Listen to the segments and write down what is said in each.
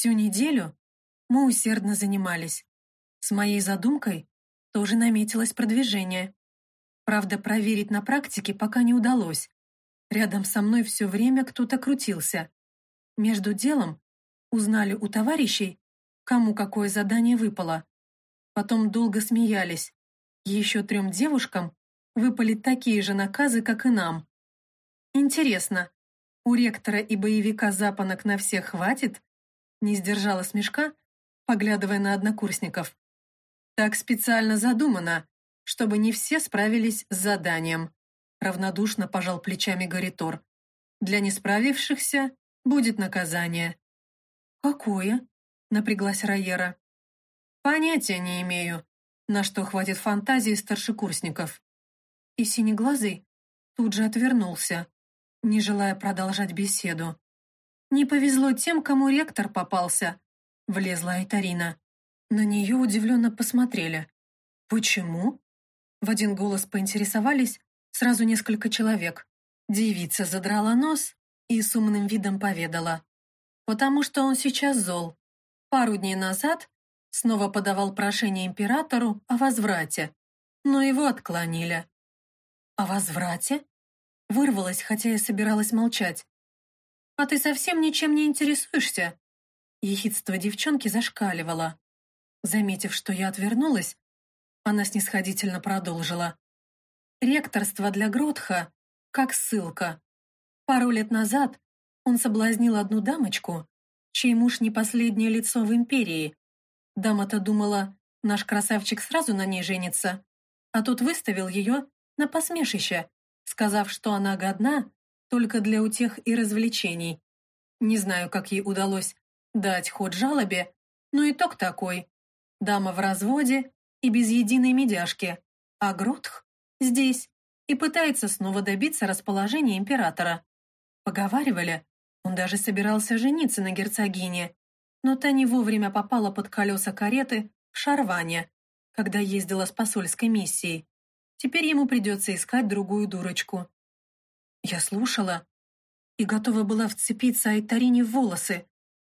Всю неделю мы усердно занимались. С моей задумкой тоже наметилось продвижение. Правда, проверить на практике пока не удалось. Рядом со мной все время кто-то крутился. Между делом узнали у товарищей, кому какое задание выпало. Потом долго смеялись. Еще трем девушкам выпали такие же наказы, как и нам. Интересно, у ректора и боевика запонок на всех хватит? Не сдержала смешка, поглядывая на однокурсников. Так специально задумано, чтобы не все справились с заданием. Равнодушно пожал плечами Горитор. Для не справившихся будет наказание. Какое? Напряглась Райера. Понятия не имею, на что хватит фантазии старшекурсников. И синеглазый тут же отвернулся, не желая продолжать беседу. «Не повезло тем, кому ректор попался», — влезла Айтарина. На нее удивленно посмотрели. «Почему?» В один голос поинтересовались сразу несколько человек. Девица задрала нос и с умным видом поведала. «Потому что он сейчас зол. Пару дней назад снова подавал прошение императору о возврате, но его отклонили». «О возврате?» Вырвалась, хотя и собиралась молчать. «А ты совсем ничем не интересуешься?» Ехидство девчонки зашкаливало. Заметив, что я отвернулась, она снисходительно продолжила. «Ректорство для Гротха как ссылка. Пару лет назад он соблазнил одну дамочку, чей муж не последнее лицо в империи. Дама-то думала, наш красавчик сразу на ней женится, а тут выставил ее на посмешище, сказав, что она годна только для утех и развлечений. Не знаю, как ей удалось дать ход жалобе, но итог такой. Дама в разводе и без единой медяшки, а Гротх здесь и пытается снова добиться расположения императора. Поговаривали, он даже собирался жениться на герцогине, но та не вовремя попала под колеса кареты в Шарване, когда ездила с посольской миссией. Теперь ему придется искать другую дурочку. Я слушала и готова была вцепиться Айтарине в волосы.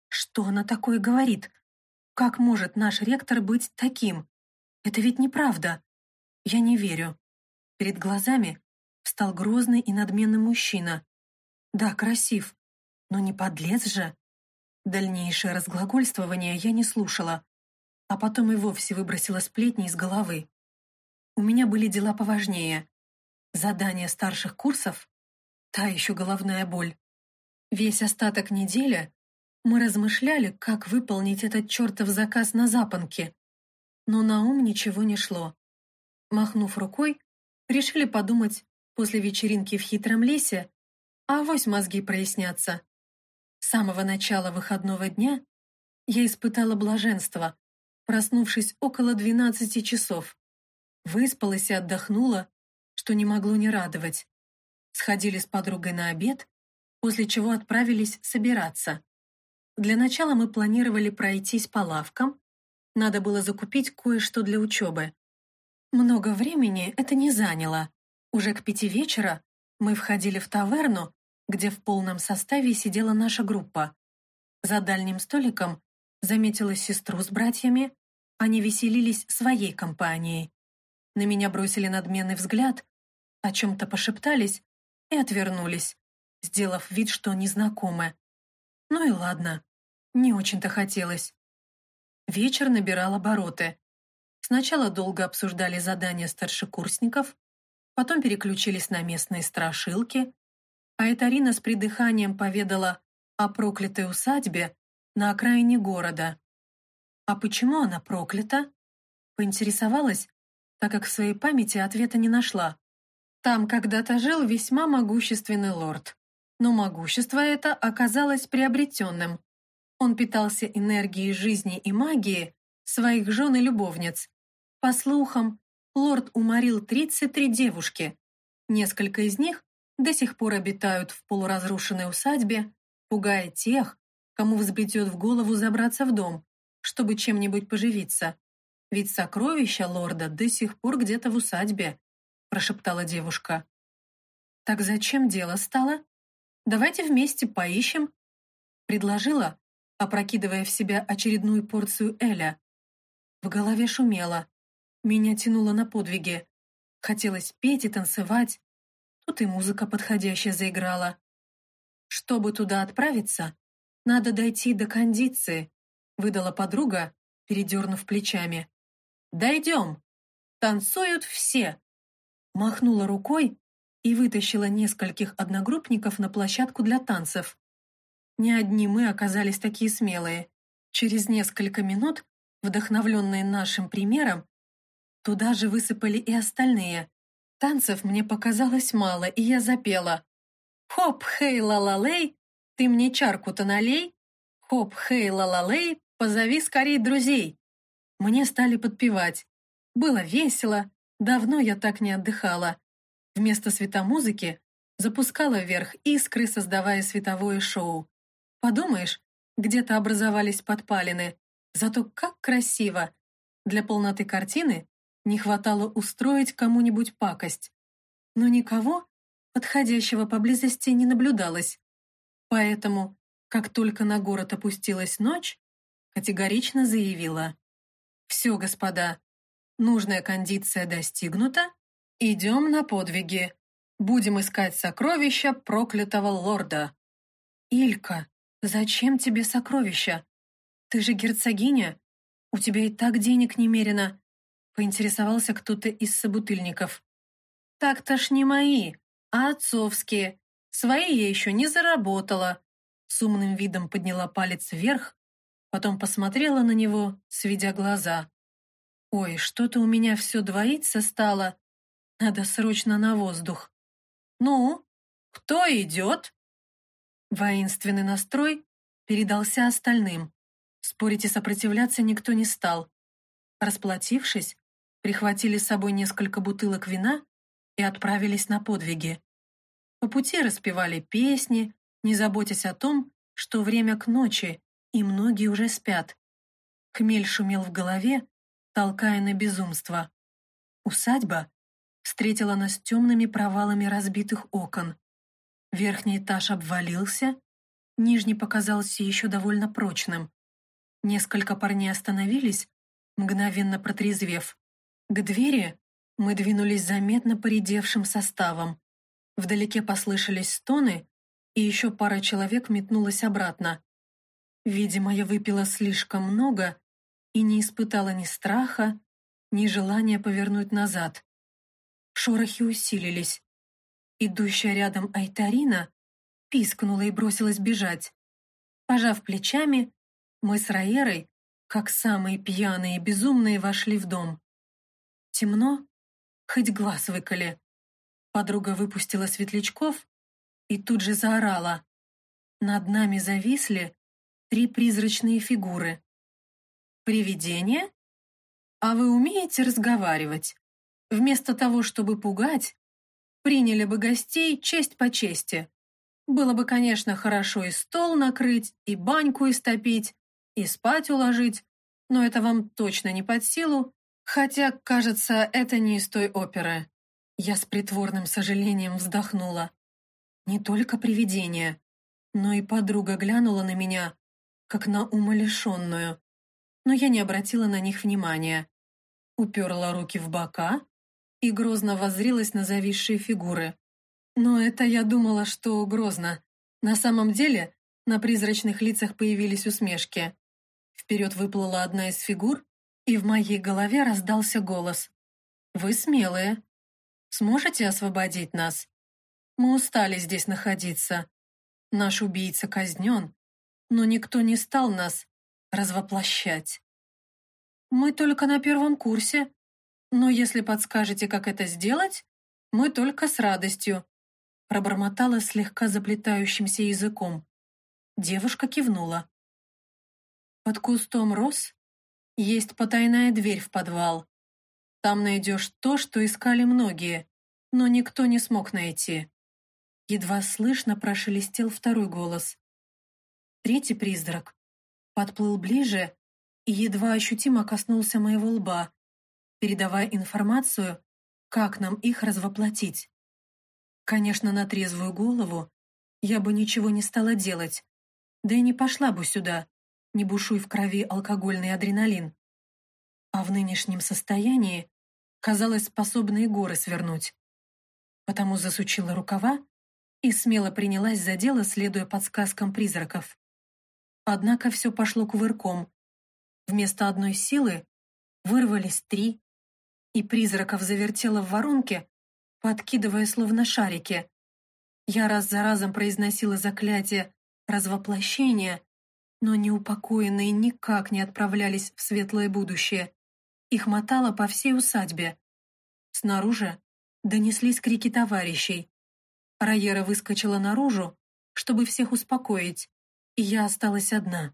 Что она такое говорит? Как может наш ректор быть таким? Это ведь неправда. Я не верю. Перед глазами встал грозный и надменный мужчина. Да, красив, но не подлец же. Дальнейшее разглагольствование я не слушала, а потом и вовсе выбросила сплетни из головы. У меня были дела поважнее. Задание старших курсов — та еще головная боль. Весь остаток недели мы размышляли, как выполнить этот чертов заказ на запонке, но на ум ничего не шло. Махнув рукой, решили подумать после вечеринки в хитром лесе, а авось мозги прояснятся. С самого начала выходного дня я испытала блаженство, проснувшись около двенадцати часов. Выспалась и отдохнула, что не могло не радовать. Сходили с подругой на обед, после чего отправились собираться. Для начала мы планировали пройтись по лавкам, надо было закупить кое-что для учебы. Много времени это не заняло. Уже к пяти вечера мы входили в таверну, где в полном составе сидела наша группа. За дальним столиком заметила сестру с братьями, они веселились своей компанией. На меня бросили надменный взгляд, о чем-то пошептались и отвернулись, сделав вид, что незнакомы. Ну и ладно, не очень-то хотелось. Вечер набирал обороты. Сначала долго обсуждали задания старшекурсников, потом переключились на местные страшилки, а Этарина с придыханием поведала о проклятой усадьбе на окраине города. А почему она проклята? Поинтересовалась, так как в своей памяти ответа не нашла. Там когда-то жил весьма могущественный лорд, но могущество это оказалось приобретенным. Он питался энергией жизни и магии своих жен и любовниц. По слухам, лорд уморил 33 девушки. Несколько из них до сих пор обитают в полуразрушенной усадьбе, пугая тех, кому взбредет в голову забраться в дом, чтобы чем-нибудь поживиться. Ведь сокровища лорда до сих пор где-то в усадьбе», — прошептала девушка. «Так зачем дело стало? Давайте вместе поищем», — предложила, опрокидывая в себя очередную порцию Эля. В голове шумело. Меня тянуло на подвиги. Хотелось петь и танцевать. Тут и музыка подходящая заиграла. Чтобы туда отправиться, надо дойти до кондиции, выдала подруга, передернув плечами. «Дойдем! Танцуют все!» Махнула рукой и вытащила нескольких одногруппников на площадку для танцев. Не одни мы оказались такие смелые. Через несколько минут, вдохновленные нашим примером, туда же высыпали и остальные. Танцев мне показалось мало, и я запела. «Хоп, хей, ла-ла-лей, ты мне чарку-то налей. Хоп, хей, ла-ла-лей, позови скорей друзей». Мне стали подпевать. Было весело, давно я так не отдыхала. Вместо светомузыки запускала вверх искры, создавая световое шоу. Подумаешь, где-то образовались подпалины. Зато как красиво! Для полноты картины не хватало устроить кому-нибудь пакость. Но никого, подходящего поблизости, не наблюдалось. Поэтому, как только на город опустилась ночь, категорично заявила. «Все, господа, нужная кондиция достигнута, «Идем на подвиги. Будем искать сокровища проклятого лорда». «Илька, зачем тебе сокровища? Ты же герцогиня. У тебя и так денег немерено», — поинтересовался кто-то из собутыльников. «Так-то ж не мои, а отцовские. Свои я еще не заработала». С умным видом подняла палец вверх, потом посмотрела на него, сведя глаза. «Ой, что-то у меня все двоится стало. Надо срочно на воздух. «Ну, кто идет?» Воинственный настрой передался остальным. Спорить и сопротивляться никто не стал. Расплатившись, прихватили с собой несколько бутылок вина и отправились на подвиги. По пути распевали песни, не заботясь о том, что время к ночи, и многие уже спят. Хмель шумел в голове, толкая на безумство. Усадьба встретила нас темными провалами разбитых окон. Верхний этаж обвалился, нижний показался еще довольно прочным. Несколько парней остановились, мгновенно протрезвев. К двери мы двинулись заметно поредевшим составом. Вдалеке послышались стоны, и еще пара человек метнулась обратно. Видимо, я выпила слишком много и не испытала ни страха, ни желания повернуть назад. Шорохи усилились. Идущая рядом Айтарина пискнула и бросилась бежать. Пожав плечами, мы с Раерой, как самые пьяные и безумные, вошли в дом. Темно, хоть глаз выколи. Подруга выпустила светлячков и тут же заорала. Над нами зависли три призрачные фигуры. «Привидение? А вы умеете разговаривать?» Вместо того, чтобы пугать, приняли бы гостей честь по чести. Было бы, конечно, хорошо и стол накрыть, и баньку истопить, и спать уложить, но это вам точно не под силу, хотя, кажется, это не из той оперы. Я с притворным сожалением вздохнула. Не только привидение, но и подруга глянула на меня, как на умалишенную. Но я не обратила на них внимания. Уперла руки в бока и грозно воззрилась на зависшие фигуры. Но это я думала, что грозно. На самом деле на призрачных лицах появились усмешки. Вперед выплыла одна из фигур, и в моей голове раздался голос. «Вы смелые. Сможете освободить нас? Мы устали здесь находиться. Наш убийца казнен, но никто не стал нас развоплощать. Мы только на первом курсе, но если подскажете, как это сделать, мы только с радостью», пробормотала слегка заплетающимся языком. Девушка кивнула. «Под кустом роз есть потайная дверь в подвал. Там найдешь то, что искали многие, но никто не смог найти». Едва слышно прошелестел второй голос. Третий призрак подплыл ближе и едва ощутимо коснулся моего лба, передавая информацию, как нам их развоплотить. Конечно, на трезвую голову я бы ничего не стала делать, да и не пошла бы сюда, не бушуй в крови алкогольный адреналин. А в нынешнем состоянии казалось способной горы свернуть. Потому засучила рукава и смело принялась за дело, следуя подсказкам призраков. Однако все пошло кувырком. Вместо одной силы вырвались три, и призраков завертело в воронке, подкидывая словно шарики. Я раз за разом произносила заклятие развоплощения, но неупокоенные никак не отправлялись в светлое будущее. Их мотало по всей усадьбе. Снаружи донеслись крики товарищей. Райера выскочила наружу, чтобы всех успокоить, и я осталась одна.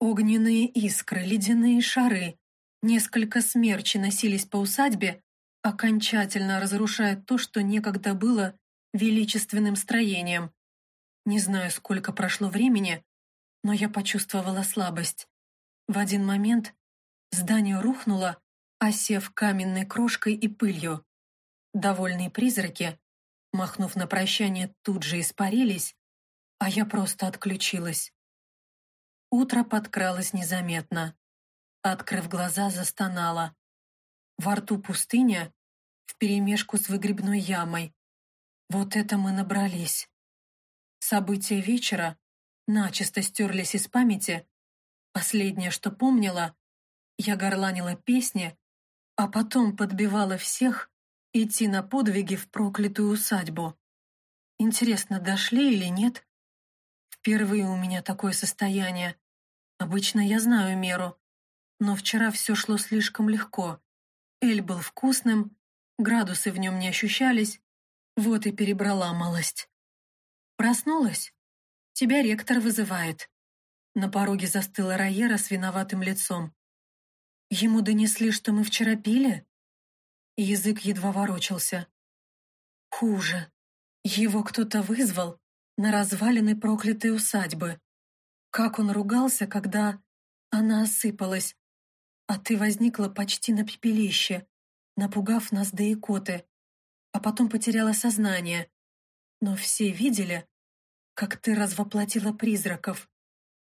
Огненные искры, ледяные шары, несколько смерчи носились по усадьбе, окончательно разрушая то, что некогда было величественным строением. Не знаю, сколько прошло времени, но я почувствовала слабость. В один момент здание рухнуло, осев каменной крошкой и пылью. Довольные призраки, махнув на прощание, тут же испарились, а я просто отключилась. Утро подкралось незаметно. Открыв глаза, застонала. Во рту пустыня вперемешку с выгребной ямой. Вот это мы набрались. События вечера начисто стерлись из памяти. Последнее, что помнила, я горланила песни, а потом подбивала всех идти на подвиги в проклятую усадьбу. Интересно, дошли или нет? Впервые у меня такое состояние. Обычно я знаю меру, но вчера все шло слишком легко. Эль был вкусным, градусы в нем не ощущались, вот и перебрала малость. Проснулась? Тебя ректор вызывает. На пороге застыла Райера с виноватым лицом. Ему донесли, что мы вчера пили? Язык едва ворочался. Хуже. Его кто-то вызвал на развалины проклятой усадьбы. Как он ругался, когда она осыпалась, а ты возникла почти на пепелище, напугав нас до икоты, а потом потеряла сознание. Но все видели, как ты развоплотила призраков,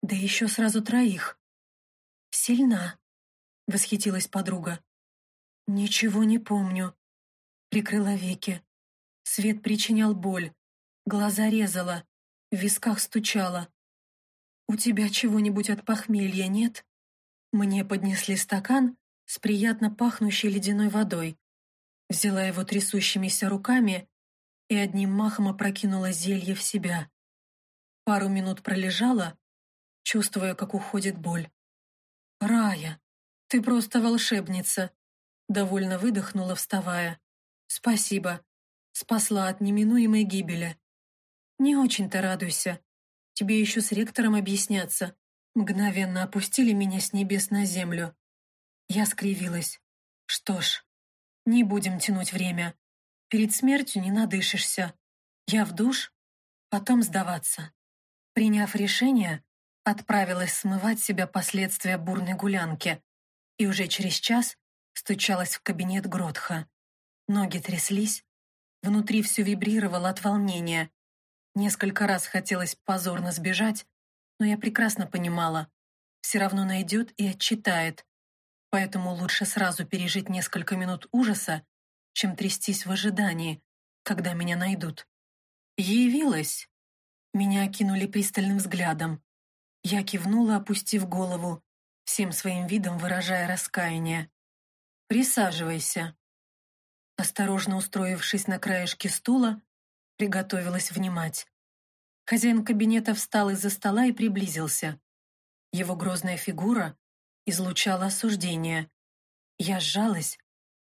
да еще сразу троих. Сильна, восхитилась подруга. Ничего не помню. Прикрыла веки. Свет причинял боль, глаза резала, в висках стучала. «У тебя чего-нибудь от похмелья нет?» Мне поднесли стакан с приятно пахнущей ледяной водой. Взяла его трясущимися руками и одним махом опрокинула зелье в себя. Пару минут пролежала, чувствуя, как уходит боль. «Рая, ты просто волшебница!» Довольно выдохнула, вставая. «Спасибо. Спасла от неминуемой гибели. Не очень-то радуйся. Тебе еще с ректором объясняться. Мгновенно опустили меня с небес на землю. Я скривилась. Что ж, не будем тянуть время. Перед смертью не надышишься. Я в душ, потом сдаваться. Приняв решение, отправилась смывать себя последствия бурной гулянки и уже через час стучалась в кабинет Гротха. Ноги тряслись, внутри все вибрировало от волнения. Несколько раз хотелось позорно сбежать, но я прекрасно понимала, все равно найдет и отчитает, поэтому лучше сразу пережить несколько минут ужаса, чем трястись в ожидании, когда меня найдут. Явилась. Меня окинули пристальным взглядом. Я кивнула, опустив голову, всем своим видом выражая раскаяние. «Присаживайся». Осторожно устроившись на краешке стула, приготовилась внимать. Хозяин кабинета встал из-за стола и приблизился. Его грозная фигура излучала осуждение. Я сжалась,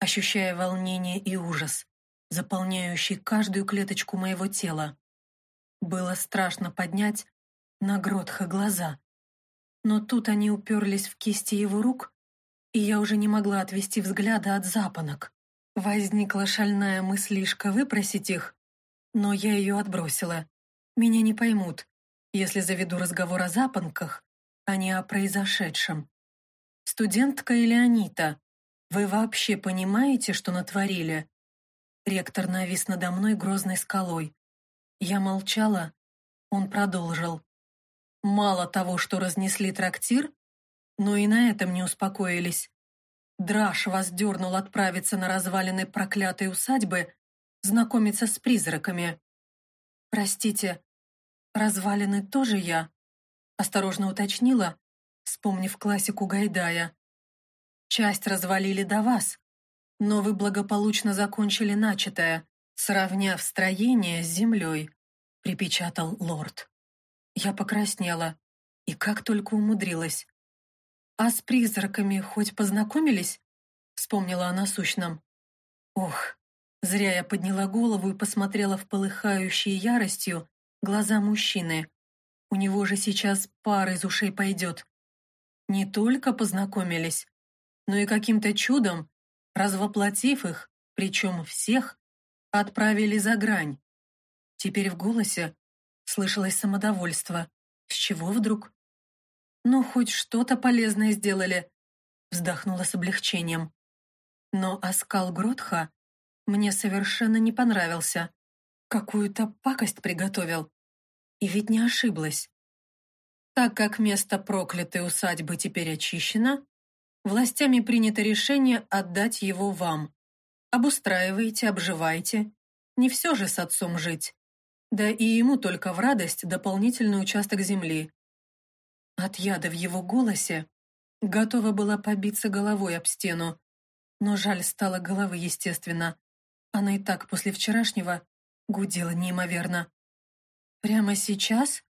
ощущая волнение и ужас, заполняющий каждую клеточку моего тела. Было страшно поднять на Гротха глаза. Но тут они уперлись в кисти его рук, и я уже не могла отвести взгляда от запонок. Возникла шальная мыслишка выпросить их, но я ее отбросила. Меня не поймут, если заведу разговор о запонках, а не о произошедшем. Студентка или Анита, вы вообще понимаете, что натворили? Ректор навис надо мной грозной скалой. Я молчала, он продолжил. Мало того, что разнесли трактир, но и на этом не успокоились. Драж вас дернул отправиться на развалины проклятой усадьбы, знакомиться с призраками. «Простите, развалины тоже я?» Осторожно уточнила, вспомнив классику Гайдая. «Часть развалили до вас, но вы благополучно закончили начатое, сравняв строение с землей», припечатал лорд. Я покраснела, и как только умудрилась. «А с призраками хоть познакомились?» Вспомнила о насущном. Ох, зря я подняла голову и посмотрела в полыхающие яростью глаза мужчины. У него же сейчас пар из ушей пойдет. Не только познакомились, но и каким-то чудом, развоплотив их, причем всех, отправили за грань. Теперь в голосе слышалось самодовольство. С чего вдруг? «Ну, хоть что-то полезное сделали», — вздохнула с облегчением. Но оскал Гротха мне совершенно не понравился. Какую-то пакость приготовил. И ведь не ошиблась. Так как место проклятой усадьбы теперь очищено, властями принято решение отдать его вам. Обустраивайте, обживайте. Не все же с отцом жить. Да и ему только в радость дополнительный участок земли. От яда в его голосе готова была побиться головой об стену. Но жаль стало головы, естественно. Она и так после вчерашнего гудела неимоверно. Прямо сейчас?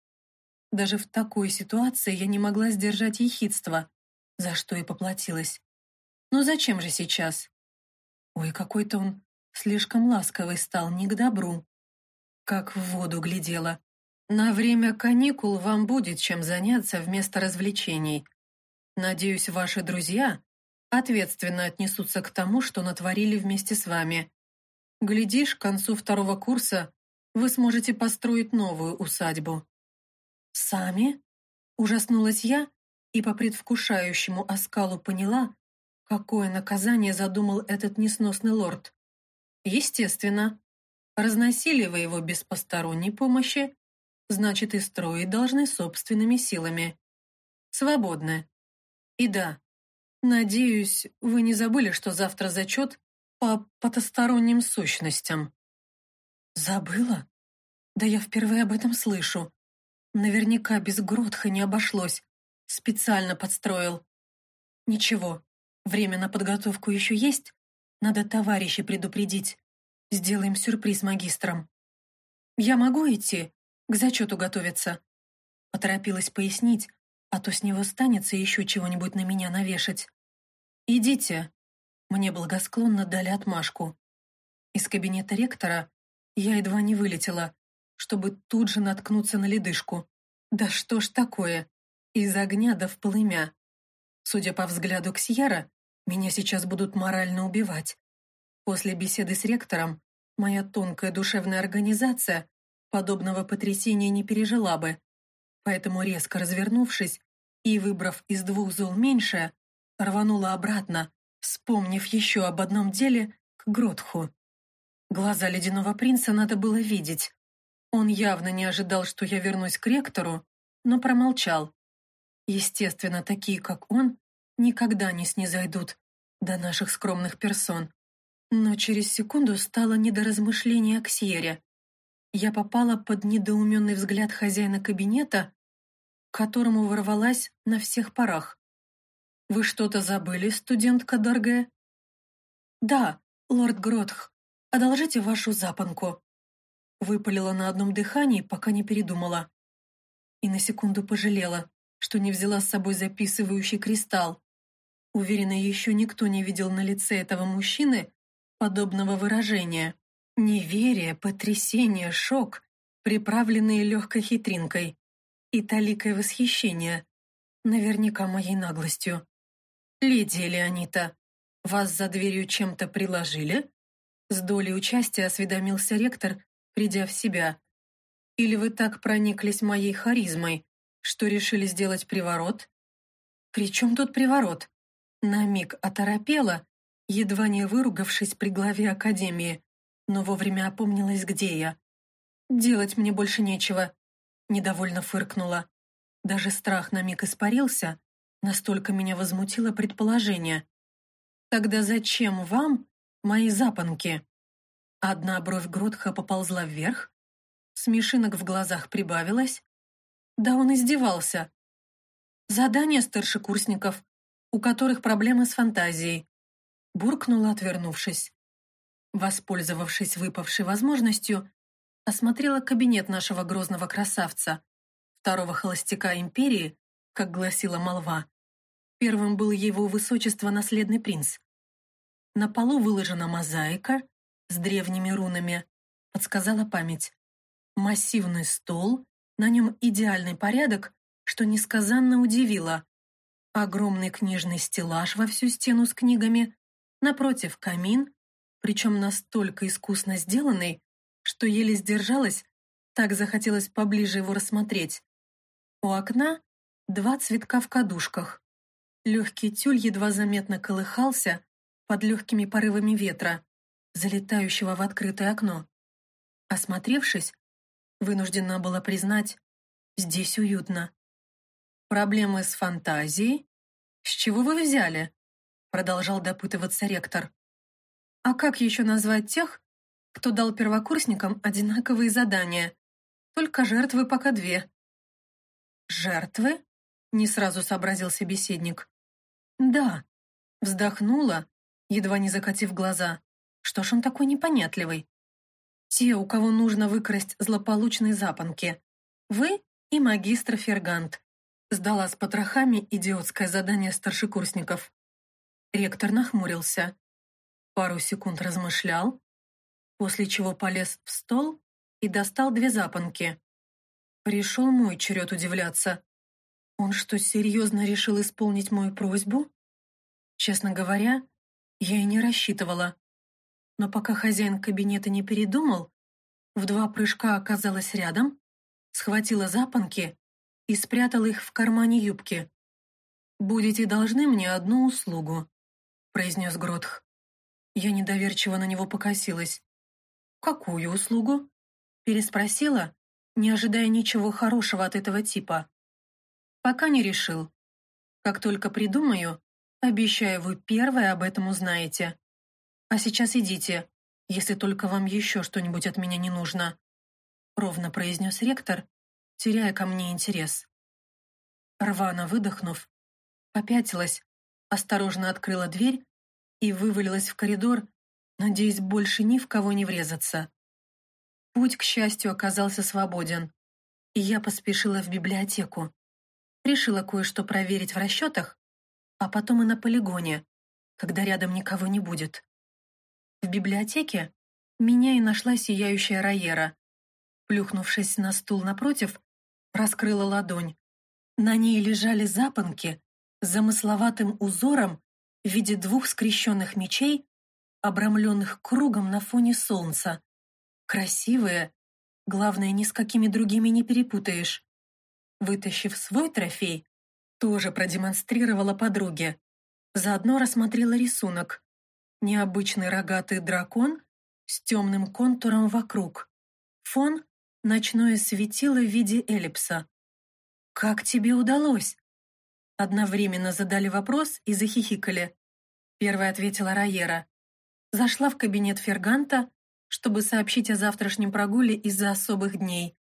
Даже в такой ситуации я не могла сдержать ехидство, за что и поплатилась. Ну зачем же сейчас? Ой, какой-то он слишком ласковый стал, не к добру. Как в воду глядела. На время каникул вам будет чем заняться вместо развлечений. Надеюсь, ваши друзья ответственно отнесутся к тому, что натворили вместе с вами. Глядишь, к концу второго курса вы сможете построить новую усадьбу. Сами? Ужаснулась я и по предвкушающему оскалу поняла, какое наказание задумал этот несносный лорд. Естественно, разносили вы его без посторонней помощи, значит и строить должны собственными силами. Свободны. И да, надеюсь, вы не забыли, что завтра зачет по потусторонним сущностям. Забыла? Да я впервые об этом слышу. Наверняка без Гротха не обошлось. Специально подстроил. Ничего, время на подготовку еще есть. Надо товарищей предупредить. Сделаем сюрприз магистрам. Я могу идти? К зачету готовиться. Поторопилась пояснить, а то с него станется еще чего-нибудь на меня навешать. «Идите». Мне благосклонно дали отмашку. Из кабинета ректора я едва не вылетела, чтобы тут же наткнуться на ледышку. Да что ж такое? Из огня до в полымя. Судя по взгляду Ксьяра, меня сейчас будут морально убивать. После беседы с ректором моя тонкая душевная организация подобного потрясения не пережила бы. Поэтому, резко развернувшись и выбрав из двух зол меньшее, рванула обратно, вспомнив еще об одном деле к Гротху. Глаза ледяного принца надо было видеть. Он явно не ожидал, что я вернусь к ректору, но промолчал. Естественно, такие, как он, никогда не снизойдут до наших скромных персон. Но через секунду стало не до размышления о Ксьере я попала под недоуменный взгляд хозяина кабинета, к которому ворвалась на всех парах. «Вы что-то забыли, студентка дорогая?» «Да, лорд Гротх, одолжите вашу запонку», выпалила на одном дыхании, пока не передумала. И на секунду пожалела, что не взяла с собой записывающий кристалл. Уверена, еще никто не видел на лице этого мужчины подобного выражения. Неверие, потрясение, шок, приправленные легкой хитринкой и таликой восхищения, наверняка моей наглостью. «Лидия Леонита, вас за дверью чем-то приложили?» С долей участия осведомился ректор, придя в себя. «Или вы так прониклись моей харизмой, что решили сделать приворот?» «При чем тут приворот?» На миг оторопела, едва не выругавшись при главе Академии но вовремя опомнилась, где я. «Делать мне больше нечего», — недовольно фыркнула. Даже страх на миг испарился, настолько меня возмутило предположение. «Тогда зачем вам мои запонки?» Одна бровь Гротха поползла вверх, смешинок в глазах прибавилось. Да он издевался. Задание старшекурсников, у которых проблемы с фантазией. Буркнула, отвернувшись. Воспользовавшись выпавшей возможностью, осмотрела кабинет нашего грозного красавца, второго холостяка империи, как гласила молва. Первым был его высочество наследный принц. На полу выложена мозаика с древними рунами, подсказала память. Массивный стол, на нем идеальный порядок, что несказанно удивило. Огромный книжный стеллаж во всю стену с книгами, напротив камин, причем настолько искусно сделанный, что еле сдержалась, так захотелось поближе его рассмотреть. У окна два цветка в кадушках. Легкий тюль едва заметно колыхался под легкими порывами ветра, залетающего в открытое окно. Осмотревшись, вынуждена была признать, здесь уютно. «Проблемы с фантазией? С чего вы взяли?» продолжал допытываться ректор. «А как еще назвать тех, кто дал первокурсникам одинаковые задания? Только жертвы пока две». «Жертвы?» — не сразу сообразил собеседник. «Да», — вздохнула, едва не закатив глаза. «Что ж он такой непонятливый?» «Те, у кого нужно выкрасть злополучные запонки. Вы и магистр Фергант». Сдала с потрохами идиотское задание старшекурсников. Ректор нахмурился. Пару секунд размышлял, после чего полез в стол и достал две запонки. Пришел мой черед удивляться. Он что, серьезно решил исполнить мою просьбу? Честно говоря, я и не рассчитывала. Но пока хозяин кабинета не передумал, в два прыжка оказалась рядом, схватила запонки и спрятала их в кармане юбки. «Будете должны мне одну услугу», — произнес Гротх. Я недоверчиво на него покосилась. «Какую услугу?» — переспросила, не ожидая ничего хорошего от этого типа. «Пока не решил. Как только придумаю, обещаю, вы первое об этом узнаете. А сейчас идите, если только вам еще что-нибудь от меня не нужно», — ровно произнес ректор, теряя ко мне интерес. Рвано выдохнув, попятилась, осторожно открыла дверь и вывалилась в коридор, надеясь больше ни в кого не врезаться. Путь, к счастью, оказался свободен, и я поспешила в библиотеку. Решила кое-что проверить в расчетах, а потом и на полигоне, когда рядом никого не будет. В библиотеке меня и нашла сияющая Райера. Плюхнувшись на стул напротив, раскрыла ладонь. На ней лежали запонки с замысловатым узором в виде двух скрещенных мечей, обрамленных кругом на фоне солнца. Красивые, главное, ни с какими другими не перепутаешь. Вытащив свой трофей, тоже продемонстрировала подруге. Заодно рассмотрела рисунок. Необычный рогатый дракон с темным контуром вокруг. Фон — ночное светило в виде эллипса. «Как тебе удалось?» Одновременно задали вопрос и захихикали. Первая ответила Райера. Зашла в кабинет Ферганта, чтобы сообщить о завтрашнем прогуле из-за особых дней.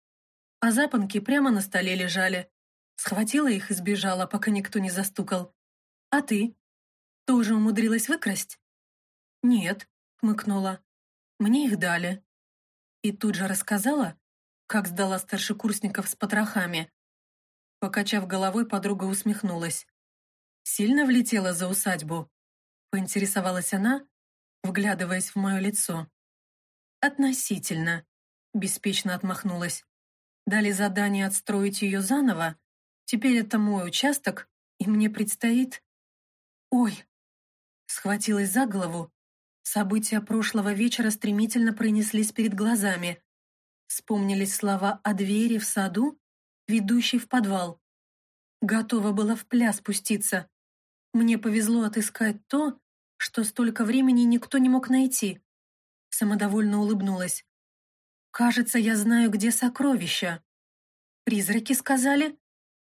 А запонки прямо на столе лежали. Схватила их и сбежала, пока никто не застукал. «А ты? Тоже умудрилась выкрасть?» «Нет», — хмыкнула. «Мне их дали». И тут же рассказала, как сдала старшекурсников с потрохами. Покачав головой, подруга усмехнулась. «Сильно влетела за усадьбу?» Поинтересовалась она, вглядываясь в мое лицо. «Относительно», — беспечно отмахнулась. «Дали задание отстроить ее заново. Теперь это мой участок, и мне предстоит...» «Ой!» Схватилась за голову. События прошлого вечера стремительно пронеслись перед глазами. Вспомнились слова о двери в саду ведущий в подвал. Готова была в пляс спуститься. Мне повезло отыскать то, что столько времени никто не мог найти. Самодовольно улыбнулась. «Кажется, я знаю, где сокровища». «Призраки сказали?»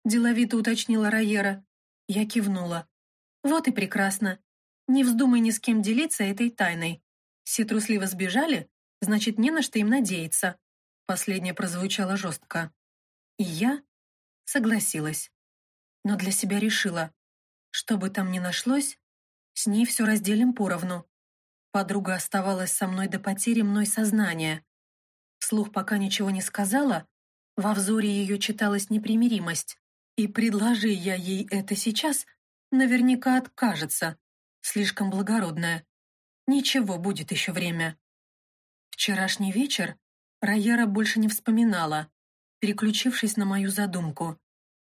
Деловито уточнила Райера. Я кивнула. Вот и прекрасно. Не вздумай ни с кем делиться этой тайной. Все трусливо сбежали, значит, не на что им надеяться. Последнее прозвучало жестко. И я согласилась. Но для себя решила, что бы там ни нашлось, с ней все разделим поровну. Подруга оставалась со мной до потери мной сознания. Слух пока ничего не сказала, во взоре ее читалась непримиримость. И предложи я ей это сейчас, наверняка откажется. Слишком благородная. Ничего, будет еще время. Вчерашний вечер Райера больше не вспоминала, переключившись на мою задумку,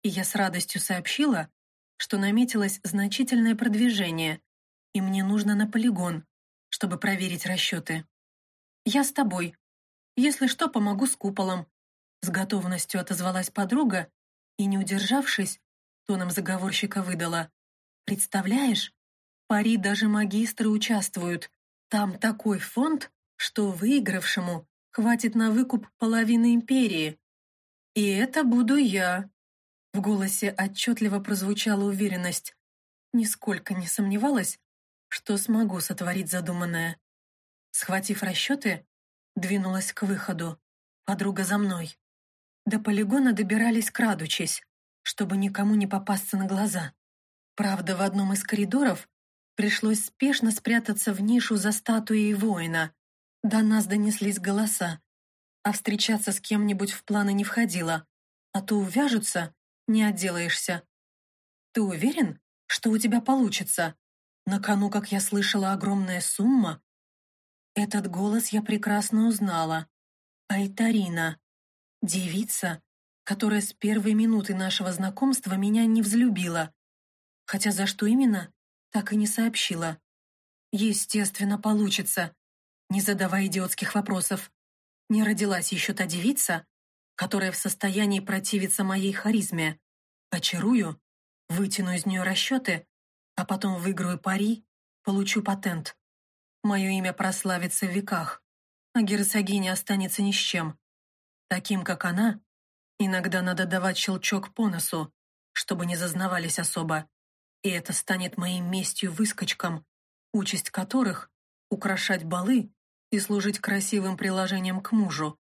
и я с радостью сообщила, что наметилось значительное продвижение, и мне нужно на полигон, чтобы проверить расчеты. «Я с тобой. Если что, помогу с куполом», с готовностью отозвалась подруга и, не удержавшись, тоном заговорщика выдала. «Представляешь, пари даже магистры участвуют. Там такой фонд, что выигравшему хватит на выкуп половины империи. И это буду я». В голосе отчетливо прозвучала уверенность. Нисколько не сомневалась, что смогу сотворить задуманное. Схватив расчеты, двинулась к выходу. Подруга за мной. До полигона добирались крадучись, чтобы никому не попасться на глаза. Правда, в одном из коридоров пришлось спешно спрятаться в нишу за статуей воина. До нас донеслись голоса, а встречаться с кем-нибудь в планы не входило, а то увяжутся, не отделаешься. Ты уверен, что у тебя получится? На кону, как я слышала, огромная сумма. Этот голос я прекрасно узнала. Айтарина. Девица, которая с первой минуты нашего знакомства меня не взлюбила. Хотя за что именно, так и не сообщила. Естественно, получится. Не задавай идиотских вопросов. Не родилась еще та девица, которая в состоянии противиться моей харизме. Очарую, вытяну из нее расчеты а потом выиграю пари, получу патент. Мое имя прославится в веках, а герцогиня останется ни с чем. Таким, как она, иногда надо давать щелчок по носу, чтобы не зазнавались особо, и это станет моей местью выскочкам, участь которых — украшать балы и служить красивым приложением к мужу.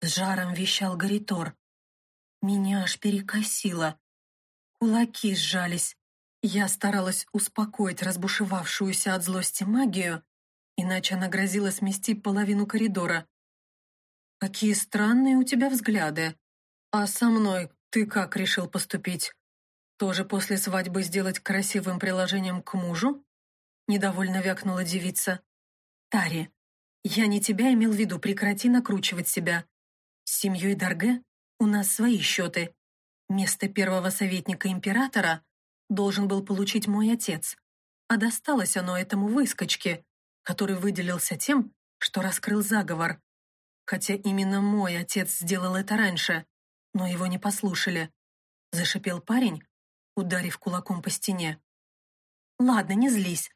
С жаром вещал Гаритор. Меня аж перекосило. Кулаки сжались, я старалась успокоить разбушевавшуюся от злости магию, иначе она грозила смести половину коридора. «Какие странные у тебя взгляды. А со мной ты как решил поступить? Тоже после свадьбы сделать красивым приложением к мужу?» Недовольно вякнула девица. «Тари, я не тебя имел в виду, прекрати накручивать себя. С семьей Дарге у нас свои счеты. Место первого советника императора должен был получить мой отец, а досталось оно этому выскочке, который выделился тем, что раскрыл заговор. Хотя именно мой отец сделал это раньше, но его не послушали. Зашипел парень, ударив кулаком по стене. «Ладно, не злись.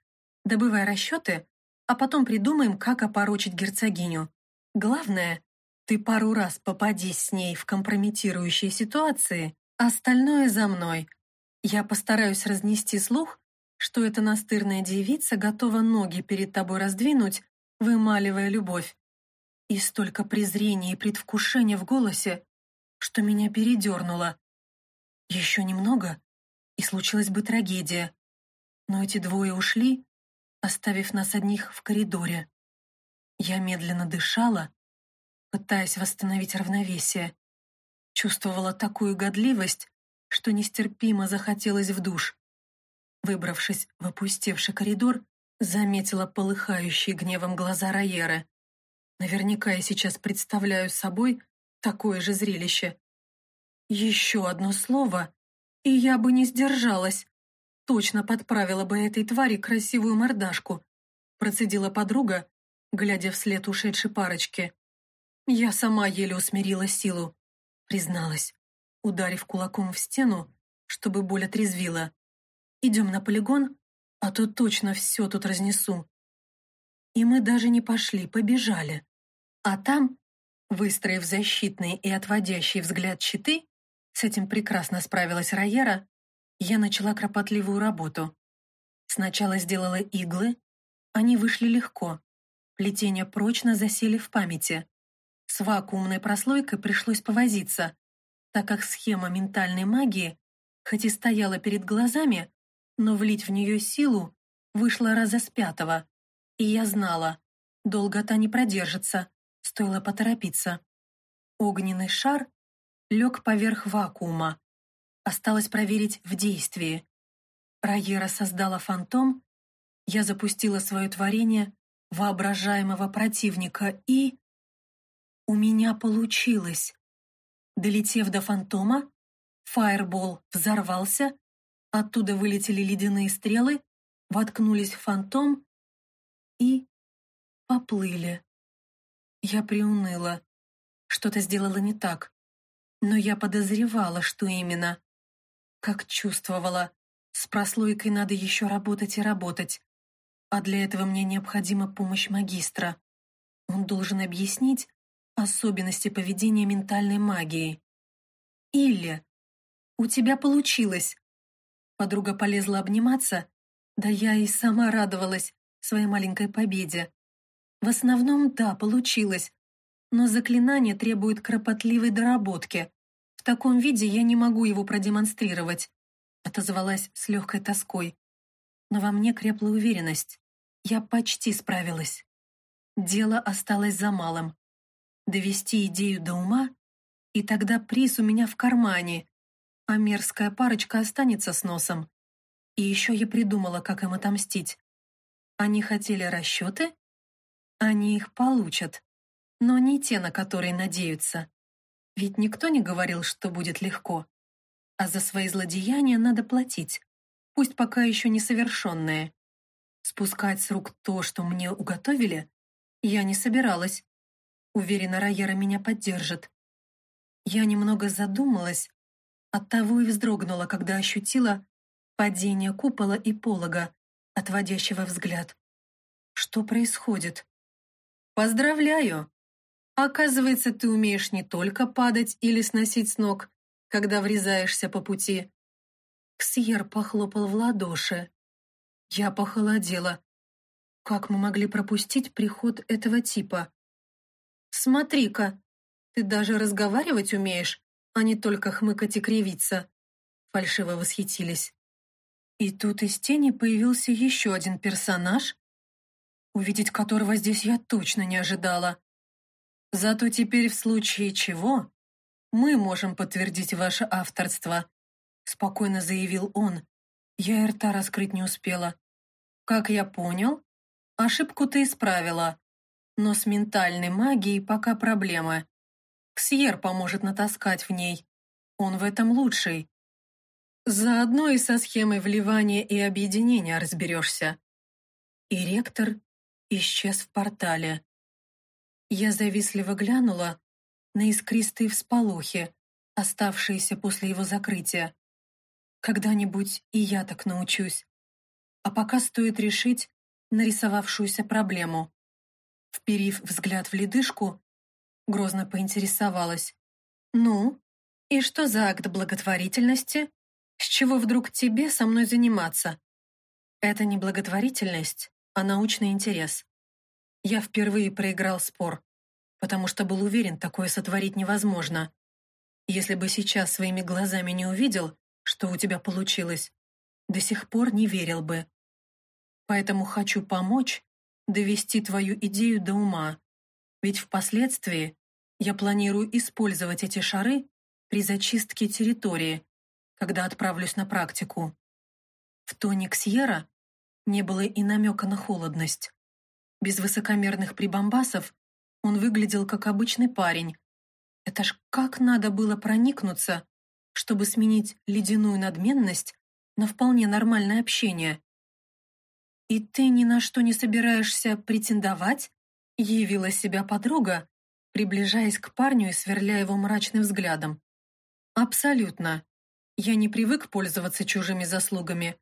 Добывай расчеты, а потом придумаем, как опорочить герцогиню. Главное, ты пару раз попадись с ней в компрометирующие ситуации, остальное за мной. Я постараюсь разнести слух, что эта настырная девица готова ноги перед тобой раздвинуть, вымаливая любовь. И столько презрения и предвкушения в голосе, что меня передернуло. Еще немного, и случилась бы трагедия. Но эти двое ушли, оставив нас одних в коридоре. Я медленно дышала, пытаясь восстановить равновесие. Чувствовала такую годливость, что нестерпимо захотелось в душ. Выбравшись в опустевший коридор, заметила полыхающие гневом глаза Райеры. Наверняка я сейчас представляю собой такое же зрелище. Еще одно слово, и я бы не сдержалась. Точно подправила бы этой твари красивую мордашку, процедила подруга, глядя вслед ушедшей парочки. Я сама еле усмирила силу, призналась ударив кулаком в стену, чтобы боль отрезвила. «Идем на полигон, а то точно все тут разнесу». И мы даже не пошли, побежали. А там, выстроив защитный и отводящий взгляд щиты, С этим прекрасно справилась Райера, я начала кропотливую работу. Сначала сделала иглы, они вышли легко. Плетения прочно засели в памяти. С вакуумной прослойкой пришлось повозиться, так как схема ментальной магии, хоть и стояла перед глазами, но влить в нее силу вышла раза с пятого. И я знала, долго та не продержится, стоило поторопиться. Огненный шар лег поверх вакуума. Осталось проверить в действии. Райера создала фантом, я запустила свое творение воображаемого противника и... У меня получилось. Долетев до фантома, фаербол взорвался, оттуда вылетели ледяные стрелы, воткнулись в фантом и поплыли. Я приуныла. Что-то сделала не так. Но я подозревала, что именно. Как чувствовала, с прослойкой надо еще работать и работать. А для этого мне необходима помощь магистра. Он должен объяснить особенности поведения ментальной магии. Или «У тебя получилось!» Подруга полезла обниматься, да я и сама радовалась своей маленькой победе. В основном, да, получилось, но заклинание требует кропотливой доработки. В таком виде я не могу его продемонстрировать отозвалась с легкой тоской. Но во мне крепла уверенность. Я почти справилась. Дело осталось за малым. Довести идею до ума, и тогда приз у меня в кармане, а мерзкая парочка останется с носом. И еще я придумала, как им отомстить. Они хотели расчеты? Они их получат, но не те, на которые надеются. Ведь никто не говорил, что будет легко а за свои злодеяния надо платить, пусть пока еще не совершенные. Спускать с рук то, что мне уготовили, я не собиралась. Уверена, Райера меня поддержит. Я немного задумалась, оттого и вздрогнула, когда ощутила падение купола и полога, отводящего взгляд. Что происходит? Поздравляю! Оказывается, ты умеешь не только падать или сносить с ног, когда врезаешься по пути. Ксьер похлопал в ладоши. Я похолодела. Как мы могли пропустить приход этого типа? «Смотри-ка, ты даже разговаривать умеешь, а не только хмыкать и кривиться», фальшиво восхитились. И тут из тени появился еще один персонаж, увидеть которого здесь я точно не ожидала. Зато теперь в случае чего мы можем подтвердить ваше авторство», — спокойно заявил он. Я и рта раскрыть не успела. «Как я понял, ошибку ты исправила, но с ментальной магией пока проблемы. Ксьер поможет натаскать в ней. Он в этом лучший. Заодно и со схемой вливания и объединения разберешься». И ректор исчез в портале. Я завистливо глянула на искристые всполохи, оставшиеся после его закрытия. Когда-нибудь и я так научусь. А пока стоит решить нарисовавшуюся проблему. Вперив взгляд в ледышку, грозно поинтересовалась. «Ну, и что за акт благотворительности? С чего вдруг тебе со мной заниматься?» «Это не благотворительность, а научный интерес. Я впервые проиграл спор потому что был уверен, такое сотворить невозможно. Если бы сейчас своими глазами не увидел, что у тебя получилось, до сих пор не верил бы. Поэтому хочу помочь довести твою идею до ума, ведь впоследствии я планирую использовать эти шары при зачистке территории, когда отправлюсь на практику. В тоне Ксьера не было и намека на холодность. Без высокомерных прибамбасов он выглядел как обычный парень. Это ж как надо было проникнуться, чтобы сменить ледяную надменность на вполне нормальное общение. «И ты ни на что не собираешься претендовать?» явила себя подруга, приближаясь к парню и сверляя его мрачным взглядом. «Абсолютно. Я не привык пользоваться чужими заслугами.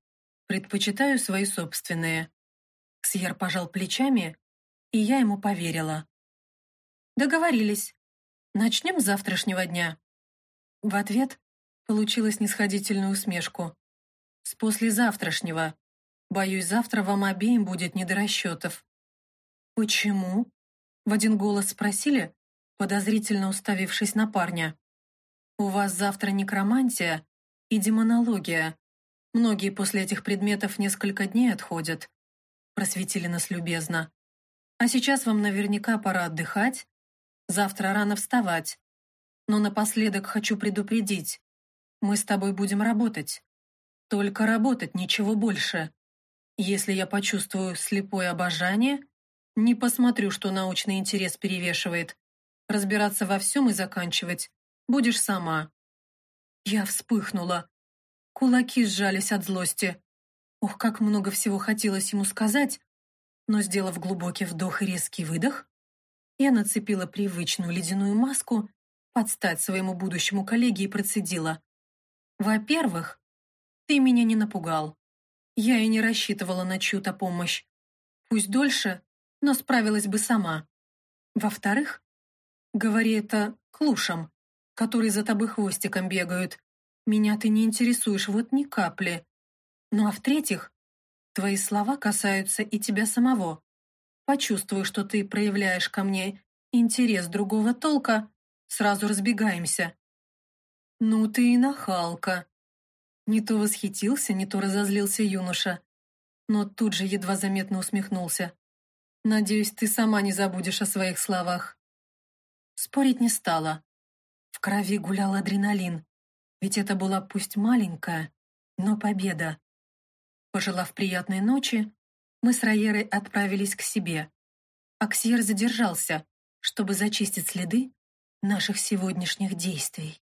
Предпочитаю свои собственные». Ксьер пожал плечами, и я ему поверила. Договорились. Начнем с завтрашнего дня. В ответ получила снисходительную усмешку. «С послезавтрашнего. Боюсь, завтра вам обеим будет не до расчетов». «Почему?» — в один голос спросили, подозрительно уставившись на парня. «У вас завтра некромантия и демонология. Многие после этих предметов несколько дней отходят», — просветили нас любезно. «А сейчас вам наверняка пора отдыхать, завтра рано вставать. Но напоследок хочу предупредить, мы с тобой будем работать. Только работать, ничего больше. Если я почувствую слепое обожание, не посмотрю, что научный интерес перевешивает. Разбираться во всем и заканчивать будешь сама. Я вспыхнула. Кулаки сжались от злости. Ох, как много всего хотелось ему сказать, но, сделав глубокий вдох и резкий выдох, я нацепила привычную ледяную маску под стать своему будущему коллеге и процедила. «Во-первых, ты меня не напугал. Я и не рассчитывала на чью-то помощь. Пусть дольше, но справилась бы сама. Во-вторых, говори это клушам, которые за тобой хвостиком бегают. Меня ты не интересуешь вот ни капли. Ну а в-третьих, твои слова касаются и тебя самого. Почувствую, что ты проявляешь ко мне интерес другого толка, сразу разбегаемся. Ну ты и нахалка. Не то восхитился, не то разозлился юноша, но тут же едва заметно усмехнулся. Надеюсь, ты сама не забудешь о своих словах. Спорить не стала. В крови гулял адреналин, ведь это была пусть маленькая, но победа. Пожелав приятной ночи, мы с Райерой отправились к себе. Аксьер задержался, чтобы зачистить следы наших сегодняшних действий.